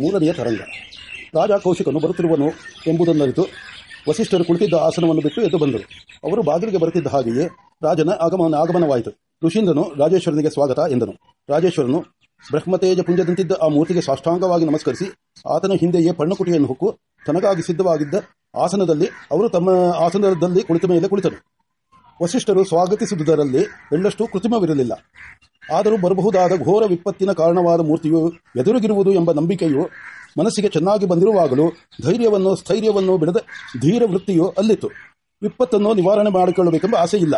ಮೂರನೆಯ ತರಂಗ. ರಾಜ ಕೌಶಿಕನು ಬರುತ್ತಿರುವನು ಎಂಬುದನ್ನರಿತು ವಸಿಷ್ಠರು ಕುಳಿತಿದ್ದ ಆಸನವನ್ನು ಬಿಟ್ಟು ಎದ್ದು ಬಂದರು. ಅವರು ಬಾಗಿಲಿಗೆ ಬರುತ್ತಿದ್ದ ಹಾಗೆಯೇ ರಾಜನ ಆಗಮನ ಆಗಮನವಾಯಿತು. ಋಷೀಂದ್ರನು ರಾಜೇಶ್ವರನಿಗೆ ಸ್ವಾಗತ ಎಂದನು. ರಾಜೇಶ್ವರನು ಬ್ರಹ್ಮತೇಜ ಪುಂಜದಂತಿದ್ದ ಆ ಮೂರ್ತಿಗೆ ಸಾಷ್ಟಾಂಗವಾಗಿ ನಮಸ್ಕರಿಸಿ ಆತನ ಹಿಂದೆಯೇ ಪರ್ಣಕುಟಿಯನ್ನು ಹುಕ್ಕು ತನಗಾಗಿ ಸಿದ್ಧವಾಗಿದ್ದ ಆಸನದಲ್ಲಿ ಅವರು ತಮ್ಮ ಆಸನದಲ್ಲಿ ಕುಳಿತ ಮೇಲೆ ಕುಳಿತರು. ವಸಿಷ್ಠರು ಸ್ವಾಗತಿಸುವುದರಲ್ಲಿ ಎಳ್ಳಷ್ಟು ಕೃತ್ರಿಮವಿರಲಿಲ್ಲ ಆದರೂ ಬರಬಹುದಾದ ಘೋರ ವಿಪತ್ತಿನ ಕಾರಣವಾದ ಮೂರ್ತಿಯು ಎದುರುಗಿರುವುದು ಎಂಬ ನಂಬಿಕೆಯು ಮನಸ್ಸಿಗೆ ಚೆನ್ನಾಗಿ ಬಂದಿರುವಾಗಲೂ ಧೈರ್ಯವನ್ನು, ಸ್ಥೈರ್ಯವನ್ನು ಬಿಡದ ಧೀರ ವೃತ್ತಿಯು ಅಲ್ಲಿತ್ತು. ವಿಪತ್ತನ್ನು ನಿವಾರಣೆ ಮಾಡಿಕೊಳ್ಳಬೇಕೆಂಬ ಆಸೆ ಇಲ್ಲ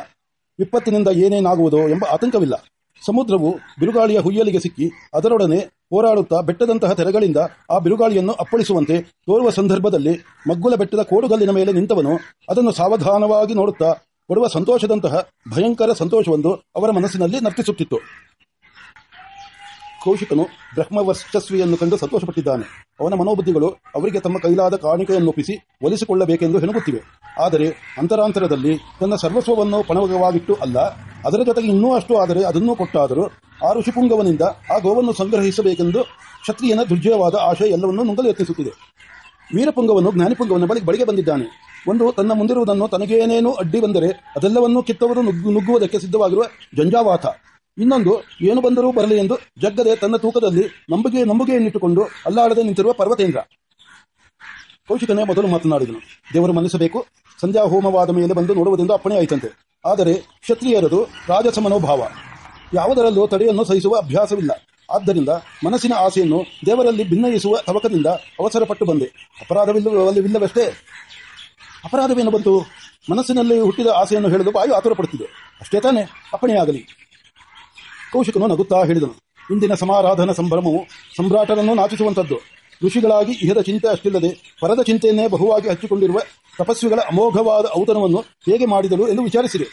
ವಿಪತ್ತಿನಿಂದ ಏನೇನಾಗುವುದೋ ಎಂಬ ಆತಂಕವಿಲ್ಲ. ಸಮುದ್ರವು ಬಿರುಗಾಳಿಯ ಹುಯ್ಯಲಿಗೆ ಸಿಕ್ಕಿ ಅದರೊಡನೆ ಹೋರಾಡುತ್ತಾ ಬೆಟ್ಟದಂತಹ ತೆರೆಗಳಿಂದ ಆ ಬಿರುಗಾಳಿಯನ್ನು ಅಪ್ಪಳಿಸುವಂತೆ ತೋರುವ ಸಂದರ್ಭದಲ್ಲಿ ಮಗ್ಗುಲ ಬೆಟ್ಟದ ಕೋಡುಗಲ್ಲಿನ ಮೇಲೆ ನಿಂತವನು ಅದನ್ನು ಸಾವಧಾನವಾಗಿ ನೋಡುತ್ತಾ ಕೊಡುವ ಸಂತೋಷದಂತಹ ಭಯಂಕರ ಸಂತೋಷವೊಂದು ಅವರ ಮನಸ್ಸಿನಲ್ಲಿ ನರ್ತಿಸುತ್ತಿತ್ತು. ಕೌಶಿಕನು ಬ್ರಹ್ಮವರ್ಚಸ್ವಿಯನ್ನು ಕಂಡು ಸಂತೋಷಪಟ್ಟಿದ್ದಾನೆ. ಅವನ ಮನೋಬುದ್ಧಿಗಳು ಅವರಿಗೆ ತಮ್ಮ ಕೈಲಾದ ಕಾಣಿಕೆಯನ್ನೊಪ್ಪಿಸಿ ಒಲಿಸಿಕೊಳ್ಳಬೇಕೆಂದು ಹೆಣಗುತ್ತಿವೆ. ಆದರೆ ಅಂತರಾಂತರದಲ್ಲಿ ತನ್ನ ಸರ್ವಸ್ವವನ್ನು ಪಣವಗವಾಗಿಟ್ಟು ಅಲ್ಲ, ಅದರ ಜೊತೆಗೆ ಇನ್ನೂ ಅಷ್ಟು ಆದರೆ ಅದನ್ನೂ ಕೊಟ್ಟಾದರೂ ಆ ಋಷಿಪುಂಗವನಿಂದ ಆ ಗೋವನ್ನು ಸಂಗ್ರಹಿಸಬೇಕೆಂದು ಕ್ಷತ್ರಿಯನ ದುರ್ಜಯವಾದ ಆಶಯ ಎಲ್ಲವನ್ನೂ ನುಂಗಲು ಯತ್ನಿಸುತ್ತಿದೆ. ವೀರಪುಂಗವನ್ನು ಜ್ಞಾನಿಪುಂಗವನ್ನು ಬಳಿ ಬಳಿಗೆ ಬಂದಿದ್ದಾನೆ. ಒಂದು ತನ್ನ ಮುಂದಿರುವುದನ್ನು ತನಗೇನೇನು ಅಡ್ಡಿ ಬಂದರೆ ಅದೆಲ್ಲವನ್ನೂ ಕಿತ್ತವರು ನುಗ್ಗು- ನುಗ್ಗುವುದಕ್ಕೆ ಸಿದ್ಧವಾಗಿರುವ ಜಂಜಾವಾತ. ಇನ್ನೊಂದು, ಏನು ಬಂದರೂ ಬರಲಿ ಎಂದು ಜಗ್ಗದೆ ತನ್ನ ತೂಕದಲ್ಲಿ ನಂಬಿಕೆ ನಂಬಿಕೆಯನ್ನಿಟ್ಟುಕೊಂಡು ಅಲ್ಲಾಡದೆ ನಿಂತಿರುವ ಪರ್ವತೇಂದ್ರ. ಕೌಶಿಕನೇ ಮೊದಲು ಮಾತನಾಡಿದನು. ದೇವರು ಮನ್ನಿಸಬೇಕು. ಸಂಧ್ಯಾ ಹೋಮವಾದ ಮೇಲೆ ಬಂದು ನೋಡುವುದೆಂದು ಅಪ್ಪಣೆ ಆಯಿತಂತೆ. ಆದರೆ ಕ್ಷತ್ರಿಯರದು ರಾಜಸ ಮನೋಭಾವ ಯಾವುದರಲ್ಲೂ ತಡೆಯನ್ನು ಸಹಿಸುವ ಅಭ್ಯಾಸವಿಲ್ಲ. ಆದ್ದರಿಂದ ಮನಸ್ಸಿನ ಆಸೆಯನ್ನು ದೇವರಲ್ಲಿ ಭಿನ್ನಯಿಸುವ ತವಕದಿಂದ ಅವಸರಪಟ್ಟು ಬಂದೆ. ಅಪರಾಧವಿಲ್ಲವಷ್ಟೇ ಅಪರಾಧವೇನು ಬಂತು? ಮನಸ್ಸಿನಲ್ಲಿ ಹುಟ್ಟಿದ ಆಸೆಯನ್ನು ಹೇಳಲು ಬಾಯು ಆತುರಪಡುತ್ತಿದೆ. ಅಷ್ಟೇ ತಾನೇ ಅಪ್ಪಣೆಯಾಗಲಿ ಕೌಶಿಕನು ನಗುತ್ತಾ ಹೇಳಿದನು. ಇಂದಿನ ಸಮಾರಾಧನ ಸಂಭ್ರಮವು ಸಮ್ರಾಟರನ್ನು ನಾಚಿಸುವಂತದ್ದು ಋಷಿಗಳಾಗಿ ಇಹದ ಚಿಂತೆ ಅಷ್ಟಿಲ್ಲದೆ ಪರದ ಚಿಂತೆಯನ್ನೇ ಬಹುವಾಗಿ ಹಚ್ಚಿಕೊಂಡಿರುವ ತಪಸ್ವಿಗಳ ಅಮೋಘವಾದ ಔತಣವನ್ನು ಹೇಗೆ ಮಾಡಿದರು ಎಂದು ವಿಚಾರಿಸಿದೆ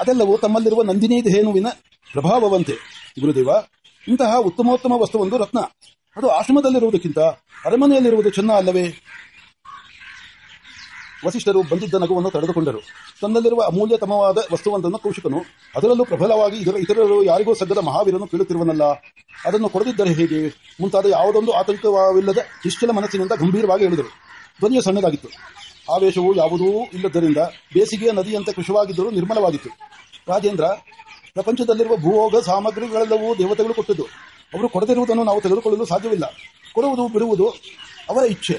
ಅದೆಲ್ಲವೂ ತಮ್ಮಲ್ಲಿರುವ ನಂದಿನಿ ಧೇನುವಿನ ಪ್ರಭಾವವಂತೆ. ಗುರುದೇವ, ಇಂತಹ ಉತ್ತಮೋತ್ತಮ ವಸ್ತುವೊಂದು ರತ್ನ. ಅದು ಆಶ್ರಮದಲ್ಲಿರುವುದಕ್ಕಿಂತ ಅರಮನೆಯಲ್ಲಿರುವುದು ಚೆನ್ನ ಅಲ್ಲವೇ? ವಸಿಷ್ಠರು ಬಂದಿದ್ದ ನಗುವನ್ನು ತಡೆದುಕೊಂಡರು. ತನ್ನಲ್ಲಿರುವ ಅಮೂಲ್ಯತಮವಾದ ವಸ್ತುವೊಂದನ್ನು ಕೌಶಿಕನು, ಅದರಲ್ಲೂ ಪ್ರಬಲವಾಗಿ ಇದರ ಇತರರು ಯಾರಿಗೂ ಸಗ್ಗದ ಮಹಾವೀರನು ಕೇಳುತ್ತಿರುವನಲ್ಲ, ಅದನ್ನು ಕೊಡದಿದ್ದರೆ ಹೇಗೆ? ಮುಂತಾದ ಯಾವುದೊಂದು ಆತಂಕವಿಲ್ಲದ ನಿಶ್ಚಲ ಮನಸ್ಸಿನಿಂದ ಗಂಭೀರವಾಗಿ ಹೇಳಿದರು. ಧ್ವನಿಯು ಸಣ್ಣದಾಗಿತ್ತು. ಆವೇಶವು ಯಾವುದೂ ಇಲ್ಲದ್ದರಿಂದ ಬೇಸಿಗೆಯ ನದಿಯಂತೆ ಕೃಷವಾಗಿದ್ದರೂ ನಿರ್ಮಲವಾಗಿತ್ತು. ರಾಜೇಂದ್ರ, ಪ್ರಪಂಚದಲ್ಲಿರುವ ಭೂಭೋಗ ಸಾಮಗ್ರಿಗಳೆಲ್ಲವೂ ದೇವತೆಗಳು ಕೊಟ್ಟದ್ದು, ಅವರು ಕೊಡದಿರುವುದನ್ನು ನಾವು ತೆಗೆದುಕೊಳ್ಳಲು ಸಾಧ್ಯವಿಲ್ಲ. ಕೊಡುವುದು ಬಿಡುವುದು ಅವರ ಇಚ್ಛೆ.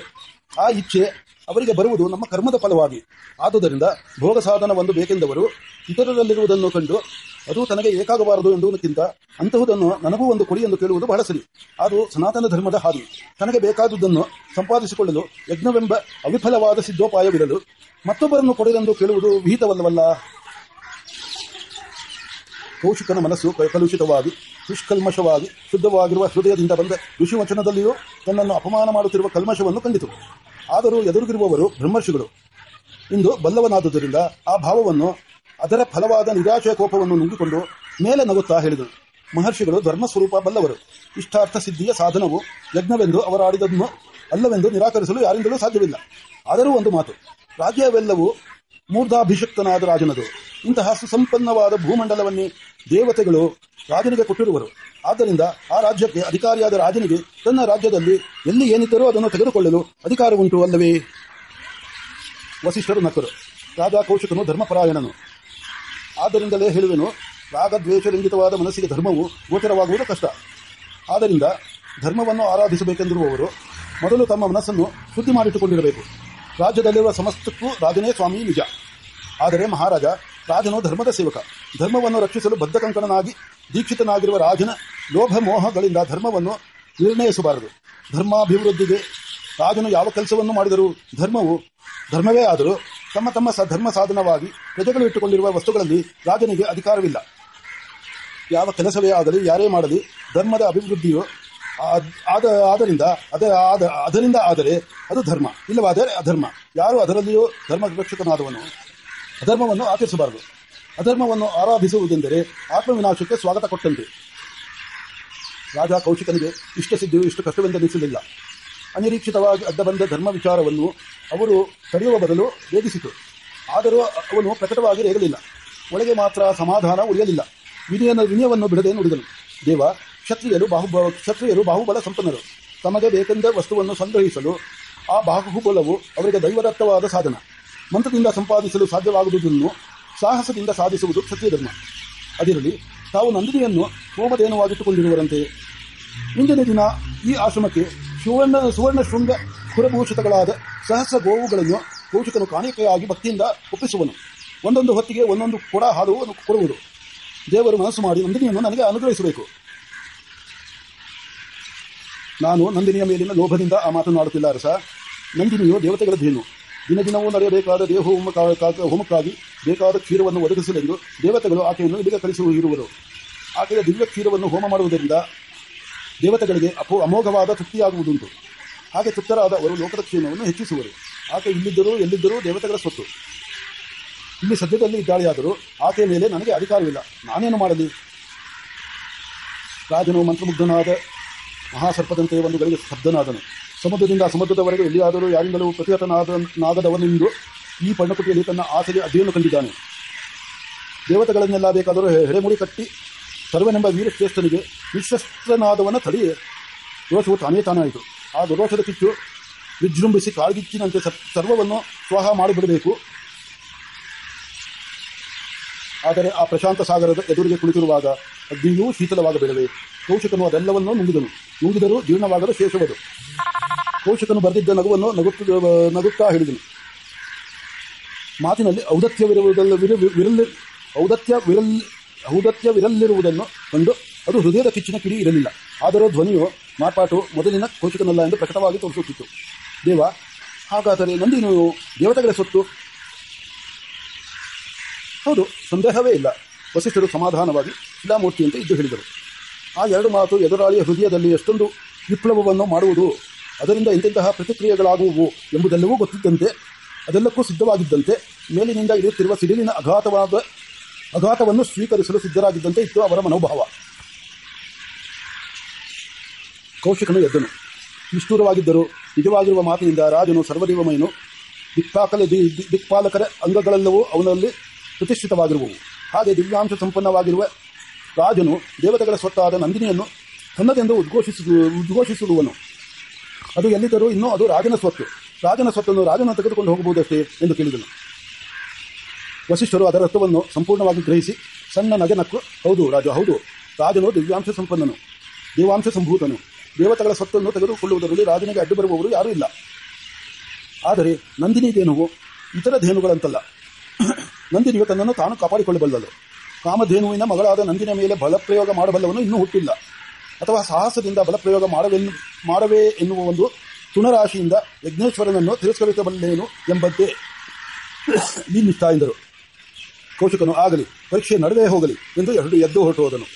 ಆ ಇಚ್ಛೆ ಅವರಿಗೆ ಬರುವುದು ನಮ್ಮ ಕರ್ಮದ ಫಲವಾಗಿ. ಆದುದರಿಂದ ಭೋಗ ಸಾಧನವೊಂದು ಬೇಕೆಂದವರು ಇತರರಲ್ಲಿರುವುದನ್ನು ಕಂಡು ಅದು ತನಗೆ ಏಕಾಗಬಾರದು ಎಂಬುದಕ್ಕಿಂತ ಅಂತಹುದನ್ನು ನನಗೂ ಒಂದು ಕೊಡಿ ಎಂದು ಕೇಳುವುದು ಬಹಳ ಸರಿ. ಅದು ಸನಾತನ ಧರ್ಮದ ಹಾದಿ. ತನಗೆ ಬೇಕಾದುದನ್ನು ಸಂಪಾದಿಸಿಕೊಳ್ಳಲು ಯಜ್ಞವೆಂಬ ಅವಿಫಲವಾದ ಸಿದ್ಧೋಪಾಯವಿರಲು ಮತ್ತೊಬ್ಬರನ್ನು ಕೊಡಿರೆಂದು ಕೇಳುವುದು ವಿಹಿತವಲ್ಲವಲ್ಲ? ಕೌಶಿಕನ ಮನಸ್ಸು ಕಲುಷಿತವಾಗಿ, ನಿಷ್ಕಲ್ಮಶವಾಗಿ, ಶುದ್ಧವಾಗಿರುವ ಹೃದಯದಿಂದ ಬಂದ ಋಷಿವಚನದಲ್ಲಿಯೂ ತನ್ನನ್ನು ಅಪಮಾನ ಮಾಡುತ್ತಿರುವ ಕಲ್ಮಶವನ್ನು ಕಂಡಿತು. ಆದರೂ ಎದುರುಗಿರುವವರು ಬ್ರಹ್ಮರ್ಷಿಗಳು. ಇಂದು ಬಲ್ಲವನಾದುದರಿಂದ ಆ ಭಾವವನ್ನು ಅದರ ಫಲವಾದ ನಿರಾಶೆಯ ಕೋಪವನ್ನು ನುಂಗಿಕೊಂಡು ಮೇಲೆ ನಗುತ್ತಾ ಹೇಳಿದರು. ಮಹರ್ಷಿಗಳು ಧರ್ಮಸ್ವರೂಪ ಬಲ್ಲವರು. ಇಷ್ಟಾರ್ಥ ಸಿದ್ಧಿಯ ಸಾಧನವು ಯಜ್ಞವೆಂದು ಅವರಾಡಿದನ್ನು ಅಲ್ಲವೆಂದು ನಿರಾಕರಿಸಲು ಯಾರಿಂದಲೂ ಸಾಧ್ಯವಿಲ್ಲ. ಆದರೂ ಒಂದು ಮಾತು. ರಾಜ್ಯವೆಲ್ಲವೂ ಮೂರ್ಧಾಭಿಷಕ್ತನಾದ ರಾಜನದು. ಇಂತಹ ಸುಸಂಪನ್ನವಾದ ಭೂಮಂಡಲವನ್ನೇ ದೇವತೆಗಳು ರಾಜನಿಗೆ ಕೊಟ್ಟಿರುವರು. ಆದ್ದರಿಂದ ಆ ರಾಜ್ಯಕ್ಕೆ ಅಧಿಕಾರಿಯಾದ ರಾಜನಿಗೆ ತನ್ನ ರಾಜ್ಯದಲ್ಲಿ ಎಲ್ಲಿ ಏನಿದ್ದರೂ ಅದನ್ನು ತೆಗೆದುಕೊಳ್ಳಲು ಅಧಿಕಾರವುಂಟು ಅಲ್ಲವೇ? ವಸಿಷ್ಠರು ನಕರು. ರಾಜ ಕೌಶಿಕನು ಧರ್ಮಪರಾಯಣನು. ಆದ್ದರಿಂದಲೇ ಹೇಳುವೆನು ರಾಗದ್ವೇಷರಂಗಿತವಾದ ಮನಸ್ಸಿಗೆ ಧರ್ಮವು ಗೋಚರವಾಗುವುದು ಕಷ್ಟ. ಆದ್ದರಿಂದ ಧರ್ಮವನ್ನು ಆರಾಧಿಸಬೇಕೆಂದಿರುವವರು ಮೊದಲು ತಮ್ಮ ಮನಸ್ಸನ್ನು ಶುದ್ಧಿ ಮಾಡಿಟ್ಟುಕೊಂಡಿರಬೇಕು ರಾಜ್ಯದಲ್ಲಿರುವ ಸಮಸ್ತಕ್ಕೂ ರಾಜನೇ ಸ್ವಾಮಿ ನಿಜ. ಆದರೆ ಮಹಾರಾಜ, ರಾಜನು ಧರ್ಮದ ಸೇವಕ. ಧರ್ಮವನ್ನು ರಕ್ಷಿಸಲು ಬದ್ಧಕಂಕಣನಾಗಿ ದೀಕ್ಷಿತನಾಗಿರುವ ರಾಜನ ಲೋಭ ಮೋಹಗಳಿಂದ ಧರ್ಮವನ್ನು ನಿರ್ಣಯಿಸಬಾರದು. ಧರ್ಮಾಭಿವೃದ್ಧಿಗೆ ರಾಜನು ಯಾವ ಕೆಲಸವನ್ನು ಮಾಡಿದರೂ ಧರ್ಮವು ಧರ್ಮವೇ ಆದರೂ ತಮ್ಮ ತಮ್ಮ ಧರ್ಮ ಸಾಧನವಾಗಿ ಪ್ರಜೆಗಳು ಇಟ್ಟುಕೊಂಡಿರುವ ವಸ್ತುಗಳಲ್ಲಿ ರಾಜನಿಗೆ ಅಧಿಕಾರವಿಲ್ಲ. ಯಾವ ಕೆಲಸವೇ ಆಗಲಿ, ಯಾರೇ ಮಾಡಲಿ, ಧರ್ಮದ ಅಭಿವೃದ್ಧಿಯು ಆದ್- ಆದ ಆದ್ದರಿಂದ ಅದ, ಆದ, ಅದರಿಂದ ಆದರೆ ಅದು ಧರ್ಮ. ಇಲ್ಲವಾದರೆ ಅಧರ್ಮ. ಯಾರು ಅದರಲ್ಲಿಯೂ ಧರ್ಮ ರಕ್ಷಕನಾದವನು ಅಧರ್ಮವನ್ನು ಆಚರಿಸಬಾರದು. ಅಧರ್ಮವನ್ನು ಆರಾಧಿಸುವುದೆಂದರೆ ಆತ್ಮವಿನಾಶಕ್ಕೆ ಸ್ವಾಗತ ಕೊಟ್ಟಂತೆ. ರಾಜ ಕೌಶಿಕನಿಗೆ ಇಷ್ಟ ಸಿದ್ಧಿಯು ಇಷ್ಟು ಕಷ್ಟವೆಂದೆನಿಸಲಿಲ್ಲ ಅನಿರೀಕ್ಷಿತವಾಗಿ ಅಡ್ಡ ಬಂದ ಧರ್ಮ ವಿಚಾರವನ್ನು ಅವರು ತಡೆಯುವ ಬದಲು ವೇದಿಸಿತು. ಆದರೂ ಅವನು ಪ್ರಕಟವಾಗಿ ರೇಗಲಿಲ್ಲ. ಒಳಗೆ ಮಾತ್ರ ಸಮಾಧಾನ ಉಳಿಯಲಿಲ್ಲ. ವಿನಯನ, ವಿನಯವನ್ನು ಬಿಡದೆ ನುಡಿದನು. ದೇವ ಕ್ಷತ್ರಿಯರು ಬಾಹು ಕ್ಷತ್ರಿಯರು ಬಾಹುಬಲ ಸಂಪನ್ನರು. ತಮಗೆ ಬೇಕೆಂದ ವಸ್ತುವನ್ನು ಸಂಗ್ರಹಿಸಲು ಆ ಬಾಹುಬಲವು ಅವರಿಗೆ ದೈವದತ್ತವಾದ ಸಾಧನ. ಮಂತ್ರದಿಂದ ಸಂಪಾದಿಸಲು ಸಾಧ್ಯವಾಗುವುದನ್ನು ಸಾಹಸದಿಂದ ಸಾಧಿಸುವುದು ಕ್ಷತ್ರಿಯ ಧರ್ಮ. ಅದಿರಲಿ, ತಾವು ನಂದಿನಿಯನ್ನು ಹೋಮದೇನವಾಗಿಟ್ಟುಕೊಂಡಿರುವರಂತೆ ಇಂದಿನ ದಿನ ಈ ಆಶ್ರಮಕ್ಕೆ ಸುವರ್ಣ ಸುವರ್ಣ ಶೃಂಗ ಕುರಭೂಷಿತಗಳಾದ ಸಹಸ್ರ ಗೋವುಗಳನ್ನು ಪೋಷಕನು ಕಾಣಿಕೆಯಾಗಿ ಭಕ್ತಿಯಿಂದ ಒಪ್ಪಿಸುವನು. ಒಂದೊಂದು ಹೊತ್ತಿಗೆ ಒಂದೊಂದು ಕೊಡ ಹಾಲು ಕೊಡುವುದು. ದೇವರು ಮನಸ್ಸು ಮಾಡಿ ನಂದಿನಿಯನ್ನು ನನಗೆ ಅನುಗ್ರಹಿಸಬೇಕು. ನಾನು ನಂದಿನಿಯ ಮೇಲಿನ ಲೋಭದಿಂದ ಆ ಮಾತನಾಡುತ್ತಿಲ್ಲ ಅರಸ. ನಂದಿನಿಯು ದೇವತೆಗಳ ಧೇನು ದಿನ ದಿನವೂ ನಡೆಯಬೇಕಾದ ದೇಹ ಹೋಮಕ್ಕಾಗಿ ಹೋಮಕ್ಕಾಗಿ ಬೇಕಾದ ಕ್ಷೀರವನ್ನು ಒದಗಿಸಲೆಂದು ದೇವತೆಗಳು ಆಕೆಯನ್ನು ಇಲ್ಲಿಗೆ ಕಳಿಸುತ್ತಿರುವರು ಆಕೆಯ ದಿವ್ಯ ಕ್ಷೀರವನ್ನು ಹೋಮ ಮಾಡುವುದರಿಂದ ದೇವತೆಗಳಿಗೆ ಅಪೋ, ಅಮೋಘವಾದ ತೃಪ್ತಿಯಾಗುವುದುಂಟು. ಹಾಗೆ ತೃಪ್ತರಾದ ಅವರು ಲೋಕದ ಕ್ಷೀಣವನ್ನು ಹೆಚ್ಚಿಸುವರು. ಆಕೆ ಇಲ್ಲಿದ್ದರೂ ಎಲ್ಲಿದ್ದರೂ ದೇವತೆಗಳ ಸ್ವತ್ತು. ಇಲ್ಲಿ ಸದ್ಯದಲ್ಲಿ ಇದ್ದಾಳೆಯಾದರೂ ಆಕೆಯ ಮೇಲೆ ನನಗೆ ಅಧಿಕಾರವಿಲ್ಲ. ನಾನೇನು ಮಾಡಲಿ? ರಾಜನು ಮಂತ್ರಮುಗ್ಧನಾದ ಮಹಾಸರ್ಪದಂತೆ ಒಂದು ಗಳಿಗೆ ಸ್ತಬ್ಧನಾದನು ಸಮುದ್ರದಿಂದ ಸಮುದ್ರದವರೆಗೆ ಎಲ್ಲಿಯಾದರೂ ಯಾರಿಂದಲೂ ಪ್ರತಿಹತನಾದನಾಗದವನೆಂದು ಈ ಪರ್ಣಕುಟಿಯಲ್ಲಿ ತನ್ನ ಆಸೆಗೆ ಅಡ್ಡಿಯನ್ನು ಕಂಡಿದ್ದಾನೆ. ದೇವತೆಗಳನ್ನೆಲ್ಲ ಬೇಕಾದರೂ ಹೆಡೆಮುಡಿ ಕಟ್ಟಿ ಸರ್ವನೆಂಬ ವೀರಶ್ರೇಷ್ಠನಿಗೆ ವಿಶ್ವಸ್ತನಾದವನ ತಡಿ ದೋಷವು ತಾನೇ ತಾನಾಯಿತು. ಆ ದುರೋಷದ ಕಿಚ್ಚು ವಿಜೃಂಭಿಸಿ ಕಾಳ್ಗಿಚ್ಚಿನಂತೆ ಸರ್- ಸರ್ವವನ್ನು ಸ್ವಾಹ ಮಾಡಿಬಿಡಬೇಕು. ಆದರೆ ಆ ಪ್ರಶಾಂತ ಸಾಗರದ ಎದುರಿಗೆ ಕುಳಿತಿರುವಾಗ ಅಗ್ನಿಯೂ ಶೀತಲವಾಗಬೇಡವೆ? ಕೌಶಿಕನು ಅದೆಲ್ಲವನ್ನೂ ನುಂಗಿದನು. ನುಂಗಿದರೂ ಜೀರ್ಣವಾಗಲು ಶೇಷವದು. ಕೌಶಿಕನು ಬರೆದಿದ್ದ ನಗುವನ್ನು ನಗುತ್ತ, ನಗುತ್ತಾ ಹಿಡಿದನು ಮಾತಿನಲ್ಲಿ ಔದತ್ಯವಿರುವುದಲ್ಲ, ವಿರ- ಔದತ್ಯ ಔದತ್ಯವಿರಲ್ ಔದತ್ಯವಿರಲ್ಲಿರುವುದನ್ನು ಕಂಡು ಅದು ಹೃದಯದ ಕಿಚ್ಚಿನ ಕಿಡಿ ಇರಲಿಲ್ಲ. ಆದರೂ ಧ್ವನಿಯು ಮಾರ್ಪಾಟು ಮೊದಲಿನ ಕೌಶಿಕನಲ್ಲ ಎಂದು ಪ್ರಕಟವಾಗಿ ತೋರಿಸುತ್ತಿತ್ತು. ದೇವ, ಹಾಗಾದರೆ ನಂದಿನು ದೇವತೆಗಳ ಸೊತ್ತು? ಹೌದು, ಸಂದೇಹವೇ ಇಲ್ಲ. ವಸಿಷ್ಠರು ಸಮಾಧಾನವಾಗಿ ಶಿಲಾಮೂರ್ತಿಯಂತೆ ಇದ್ದು ಹೇಳಿದರು. ಆ ಎರಡು ಮಾತು ಎದುರಾಳಿಯ ಹೃದಯದಲ್ಲಿ ಎಷ್ಟೊಂದು ವಿಪ್ಲವವನ್ನು ಮಾಡುವುದು, ಅದರಿಂದ ಇಂತಿಂತಹ ಪ್ರತಿಕ್ರಿಯೆಗಳಾಗುವು ಎಂಬುದೆಲ್ಲವೂ ಗೊತ್ತಿದ್ದಂತೆ, ಅದೆಲ್ಲಕ್ಕೂ ಸಿದ್ಧವಾಗಿದ್ದಂತೆ, ಮೇಲಿನಿಂದ ಇಳಿಯುತ್ತಿರುವ ಸಿಡಿಲಿನ ಅಘಾತವಾದ, ಅಘಾತವನ್ನು ಸ್ವೀಕರಿಸಲು ಸಿದ್ಧರಾಗಿದ್ದಂತೆ ಇತ್ತು ಅವರ ಮನೋಭಾವ. ಕೌಶಿಕನು ಎದ್ದನು. ನಿಷ್ಠೂರವಾಗಿದ್ದರು. ನಿಜವಾಗಿರುವ ಮಾತಿನಿಂದ ರಾಜನು ಸರ್ವದೇವಮಯನು ದಿ- ದಿಕ್ಪಾಲಕರ ಅಂಗಗಳೆಲ್ಲವೂ ಅವನಲ್ಲಿ ಪ್ರತಿಷ್ಠಿತವಾಗಿರುವವು. ಹಾಗೆ ದಿವ್ಯಾಂಶ ಸಂಪನ್ನವಾಗಿರುವ ರಾಜನು ದೇವತೆಗಳ ಸ್ವತ್ತಾದ ನಂದಿನಿಯನ್ನು ತನ್ನದೆಂದು ಉದ್ಘೋಷಿಸ ಉದ್ಘೋಷಿಸಿರುವನು ಅದು ಎಲ್ಲಿದ್ದರೂ ಇನ್ನೂ ಅದು ರಾಜನ ಸ್ವತ್ತು. ರಾಜನ ಸ್ವತ್ತನ್ನು ರಾಜನ ತೆಗೆದುಕೊಂಡು ಹೋಗಬಹುದಷ್ಟೇ ಎಂದು ಕೇಳಿದನು. ವಸಿಷ್ಠರು ಅದರ ಅರ್ಥವನ್ನು ಸಂಪೂರ್ಣವಾಗಿ ಗ್ರಹಿಸಿ, ಸಣ್ಣ ನಗನಕ್ಕೂ ನಕ್ಕು ಹೌದು ರಾಜ, ಹೌದು, ರಾಜನು ದಿವ್ಯಾಂಶ ಸಂಪನ್ನನು, ದೇವಾಂಶ ಸಂಭೂತನು. ದೇವತೆಗಳ ಸ್ವತ್ತನ್ನು ತೆಗೆದುಕೊಳ್ಳುವುದರಲ್ಲಿ ರಾಜನಿಗೆ ಅಡ್ಡು ಬರುವವರು ಯಾರೂ ಇಲ್ಲ. ಆದರೆ ನಂದಿನಿ ಧೇನುವು ಇತರ ಧೇನುಗಳಂತಲ್ಲ ನಂದಿನಿಯು ತನ್ನನ್ನು ತಾನು ಕಾಪಾಡಿಕೊಳ್ಳಬಲ್ಲಳು. ಕಾಮಧೇನುವಿನ ಮಗಳಾದ ನಂದಿನ ಮೇಲೆ ಬಲಪ್ರಯೋಗ ಮಾಡಬಲ್ಲವನು ಇನ್ನೂ ಹುಟ್ಟಿಲ್ಲ. ಅಥವಾ ಸಾಹಸದಿಂದ ಬಲಪ್ರಯೋಗ ಮಾಡವೆನ್ನು ಮಾಡವೇ ಎನ್ನುವ ಒಂದು ತುಣರಾಶಿಯಿಂದ ಯಜ್ಞೇಶ್ವರನನ್ನು ತಿರಸ್ಕರಿಸಬಲ್ಲೇನು ಎಂಬಂತೆ ನೀನಿಷ್ಠ ಎಂದರು. ಕೌಶಿಕನು, ಆಗಲಿ, ಪರೀಕ್ಷೆ ನಡುವೆ ಹೋಗಲಿ ಎಂದು ಎರಡು ಎದ್ದು ಹೊರಟು ಹೋದನು.